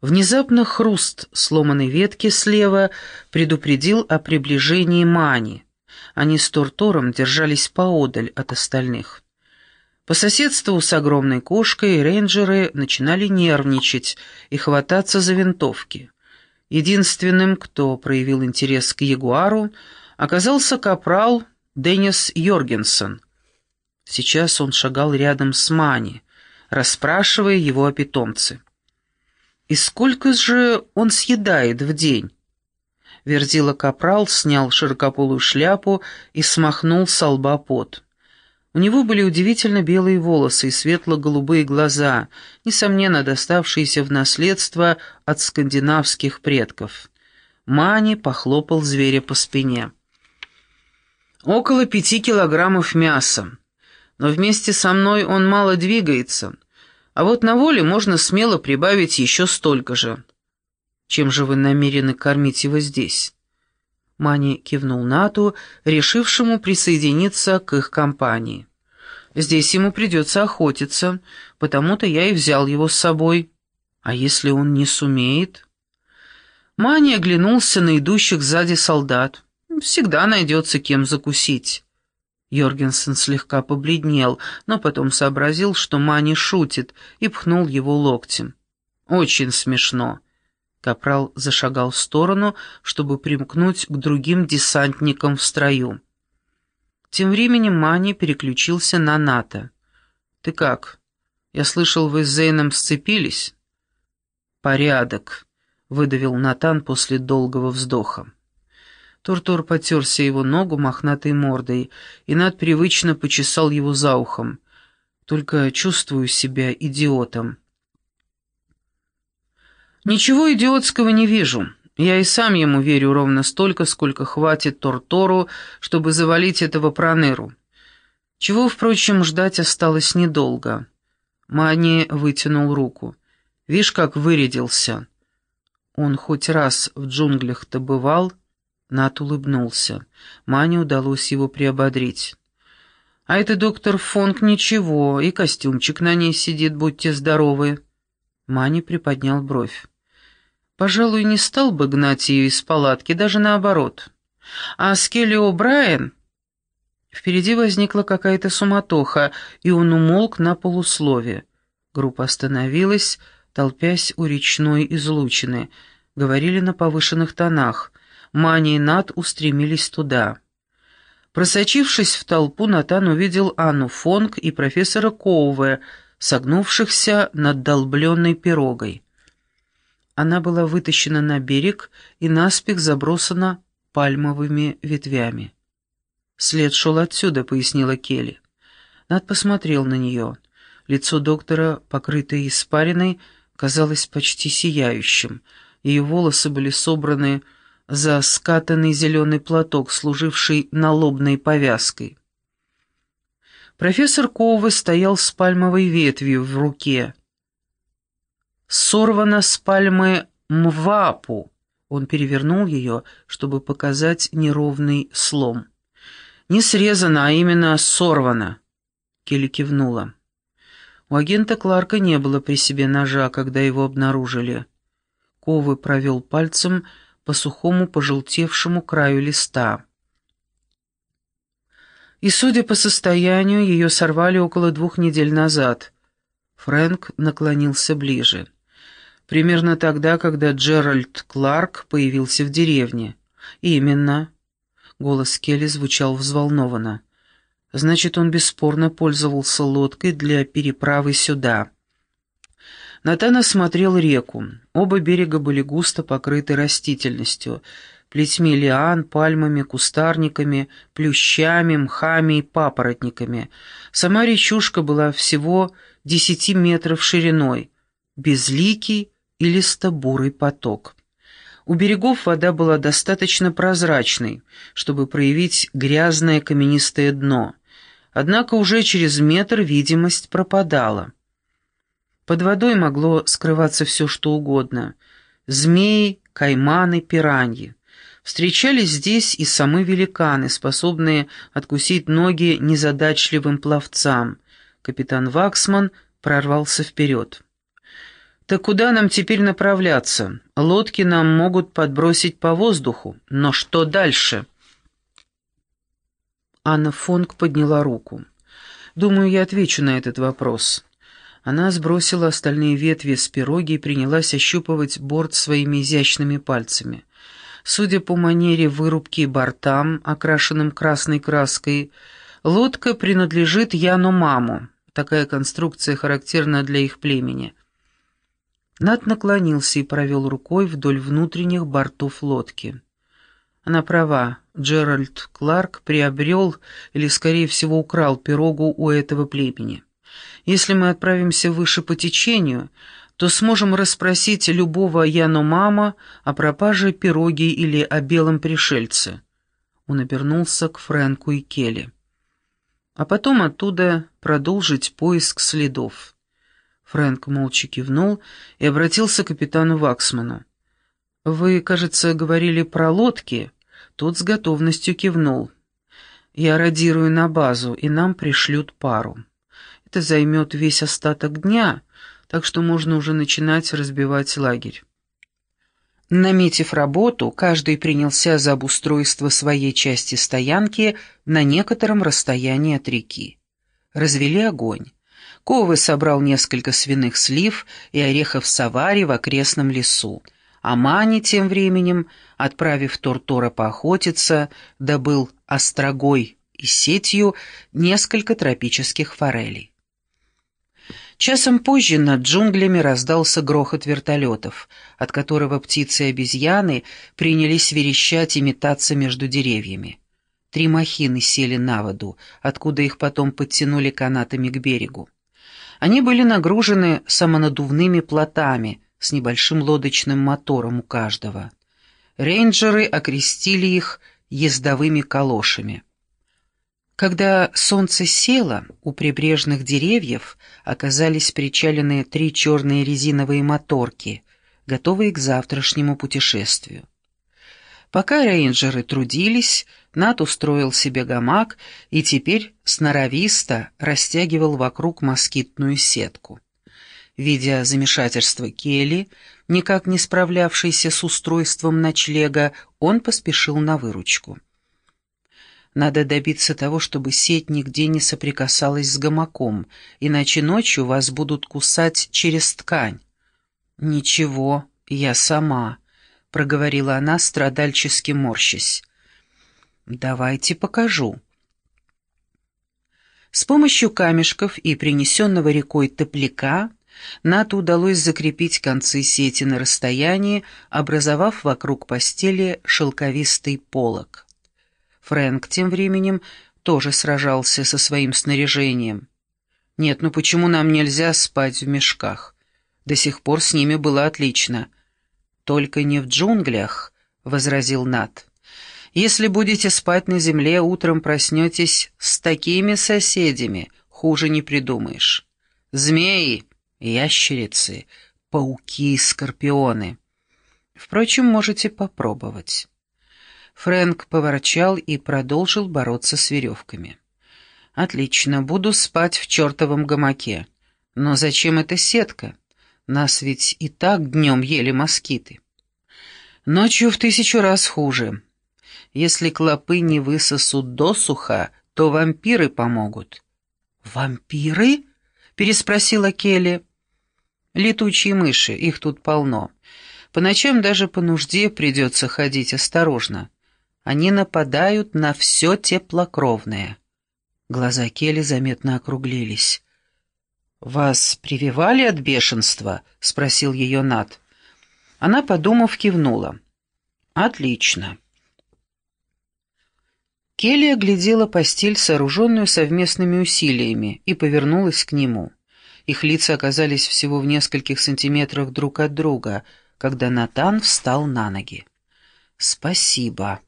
Внезапно хруст сломанной ветки слева предупредил о приближении Мани. Они с Тортором держались поодаль от остальных. По соседству с огромной кошкой рейнджеры начинали нервничать и хвататься за винтовки. Единственным, кто проявил интерес к ягуару, оказался капрал Деннис Йоргенсен. Сейчас он шагал рядом с Мани, расспрашивая его о питомце. «И сколько же он съедает в день?» Верзила Капрал снял широкополую шляпу и смахнул с лба пот. У него были удивительно белые волосы и светло-голубые глаза, несомненно доставшиеся в наследство от скандинавских предков. Мани похлопал зверя по спине. «Около пяти килограммов мяса. Но вместе со мной он мало двигается, а вот на воле можно смело прибавить еще столько же». Чем же вы намерены кормить его здесь?» Мани кивнул Нату, решившему присоединиться к их компании. «Здесь ему придется охотиться, потому-то я и взял его с собой. А если он не сумеет?» Мани оглянулся на идущих сзади солдат. «Всегда найдется кем закусить». Йоргенсен слегка побледнел, но потом сообразил, что Мани шутит, и пхнул его локтем. «Очень смешно. Капрал зашагал в сторону, чтобы примкнуть к другим десантникам в строю. Тем временем Мани переключился на НАТО. «Ты как? Я слышал, вы с Зейном сцепились?» «Порядок», — выдавил Натан после долгого вздоха. Туртур потерся его ногу мохнатой мордой, и Над привычно почесал его за ухом. «Только чувствую себя идиотом». «Ничего идиотского не вижу. Я и сам ему верю ровно столько, сколько хватит Тортору, чтобы завалить этого проныру. Чего, впрочем, ждать осталось недолго». Мани вытянул руку. «Вишь, как вырядился». Он хоть раз в джунглях-то бывал, Нат улыбнулся. Мане удалось его приободрить. «А это доктор Фонг ничего, и костюмчик на ней сидит, будьте здоровы». Мани приподнял бровь. Пожалуй, не стал бы гнать ее из палатки, даже наоборот. А Скелли О'Брайен... Впереди возникла какая-то суматоха, и он умолк на полуслове. Группа остановилась, толпясь у речной излучины. Говорили на повышенных тонах. Мани и Нат устремились туда. Просочившись в толпу, Натан увидел Анну Фонг и профессора Коуве, согнувшихся над долбленной пирогой. Она была вытащена на берег и наспех забросана пальмовыми ветвями. «След шел отсюда», — пояснила Келли. Над посмотрел на нее. Лицо доктора, покрытое испариной, казалось почти сияющим. Ее волосы были собраны за скатанный зеленый платок, служивший налобной повязкой. Профессор Ковы стоял с пальмовой ветвью в руке сорвана с пальмы мвапу. Он перевернул ее, чтобы показать неровный слом. «Не срезана, а именно сорвана», — Келли кивнула. У агента Кларка не было при себе ножа, когда его обнаружили. Ковы провел пальцем по сухому пожелтевшему краю листа. И, судя по состоянию, ее сорвали около двух недель назад. Фрэнк наклонился ближе. Примерно тогда, когда Джеральд Кларк появился в деревне. «Именно». Голос Келли звучал взволнованно. «Значит, он бесспорно пользовался лодкой для переправы сюда». Натан осмотрел реку. Оба берега были густо покрыты растительностью, плетьми лиан, пальмами, кустарниками, плющами, мхами и папоротниками. Сама речушка была всего десяти метров шириной, безликий, и листобурый поток. У берегов вода была достаточно прозрачной, чтобы проявить грязное каменистое дно, однако уже через метр видимость пропадала. Под водой могло скрываться все, что угодно. Змеи, кайманы, пираньи. Встречались здесь и самые великаны, способные откусить ноги незадачливым пловцам. Капитан Ваксман прорвался вперед. «Так куда нам теперь направляться? Лодки нам могут подбросить по воздуху, но что дальше?» Анна Фонг подняла руку. «Думаю, я отвечу на этот вопрос». Она сбросила остальные ветви с пироги и принялась ощупывать борт своими изящными пальцами. Судя по манере вырубки бортам, окрашенным красной краской, лодка принадлежит Яну Маму. Такая конструкция характерна для их племени. Над наклонился и провел рукой вдоль внутренних бортов лодки. Она права, Джеральд Кларк приобрел или, скорее всего, украл пирогу у этого племени. Если мы отправимся выше по течению, то сможем расспросить любого Яномама о пропаже пироги или о белом пришельце. Он обернулся к Фрэнку и Келли. А потом оттуда продолжить поиск следов. Фрэнк молча кивнул и обратился к капитану Ваксману. «Вы, кажется, говорили про лодки?» Тот с готовностью кивнул. «Я радирую на базу, и нам пришлют пару». Это займет весь остаток дня, так что можно уже начинать разбивать лагерь. Наметив работу, каждый принялся за обустройство своей части стоянки на некотором расстоянии от реки. Развели огонь. Ковы собрал несколько свиных слив и орехов савари в окрестном лесу. А Мани тем временем, отправив Тортора поохотиться, добыл острогой и сетью несколько тропических форелей. Часом позже над джунглями раздался грохот вертолетов, от которого птицы и обезьяны принялись верещать и метаться между деревьями. Три махины сели на воду, откуда их потом подтянули канатами к берегу. Они были нагружены самонадувными плотами с небольшим лодочным мотором у каждого. Рейнджеры окрестили их ездовыми калошами. Когда солнце село, у прибрежных деревьев оказались причалены три черные резиновые моторки, готовые к завтрашнему путешествию. Пока рейнджеры трудились, Нат устроил себе гамак и теперь сноровисто растягивал вокруг москитную сетку. Видя замешательство Келли, никак не справлявшийся с устройством ночлега, он поспешил на выручку. Надо добиться того, чтобы сеть нигде не соприкасалась с гамаком, иначе ночью вас будут кусать через ткань. «Ничего, я сама», — проговорила она, страдальчески морщась. «Давайте покажу». С помощью камешков и принесенного рекой топляка Нату удалось закрепить концы сети на расстоянии, образовав вокруг постели шелковистый полог. Фрэнк тем временем тоже сражался со своим снаряжением. «Нет, ну почему нам нельзя спать в мешках? До сих пор с ними было отлично». «Только не в джунглях», — возразил Нат. «Если будете спать на земле, утром проснетесь с такими соседями, хуже не придумаешь. Змеи, ящерицы, пауки, скорпионы. Впрочем, можете попробовать». Фрэнк поворчал и продолжил бороться с веревками. «Отлично, буду спать в чертовом гамаке. Но зачем эта сетка? Нас ведь и так днем ели москиты. Ночью в тысячу раз хуже. Если клопы не высосут досуха, то вампиры помогут». «Вампиры?» — переспросила Келли. «Летучие мыши, их тут полно. По ночам даже по нужде придется ходить осторожно». Они нападают на все теплокровное. Глаза Келли заметно округлились. «Вас прививали от бешенства?» — спросил ее Над. Она, подумав, кивнула. «Отлично». Келли оглядела постель, сооруженную совместными усилиями, и повернулась к нему. Их лица оказались всего в нескольких сантиметрах друг от друга, когда Натан встал на ноги. «Спасибо».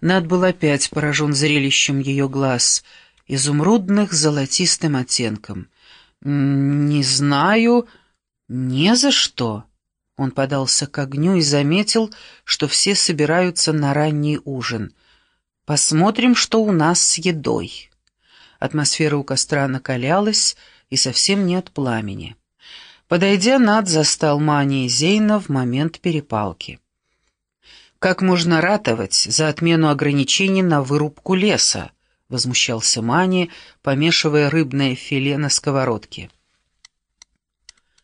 Над был опять поражен зрелищем ее глаз, изумрудных золотистым оттенком. «Не знаю, не за что». Он подался к огню и заметил, что все собираются на ранний ужин. «Посмотрим, что у нас с едой». Атмосфера у костра накалялась, и совсем нет пламени. Подойдя, Над застал Мани и Зейна в момент перепалки. «Как можно ратовать за отмену ограничений на вырубку леса?» — возмущался Мани, помешивая рыбное филе на сковородке.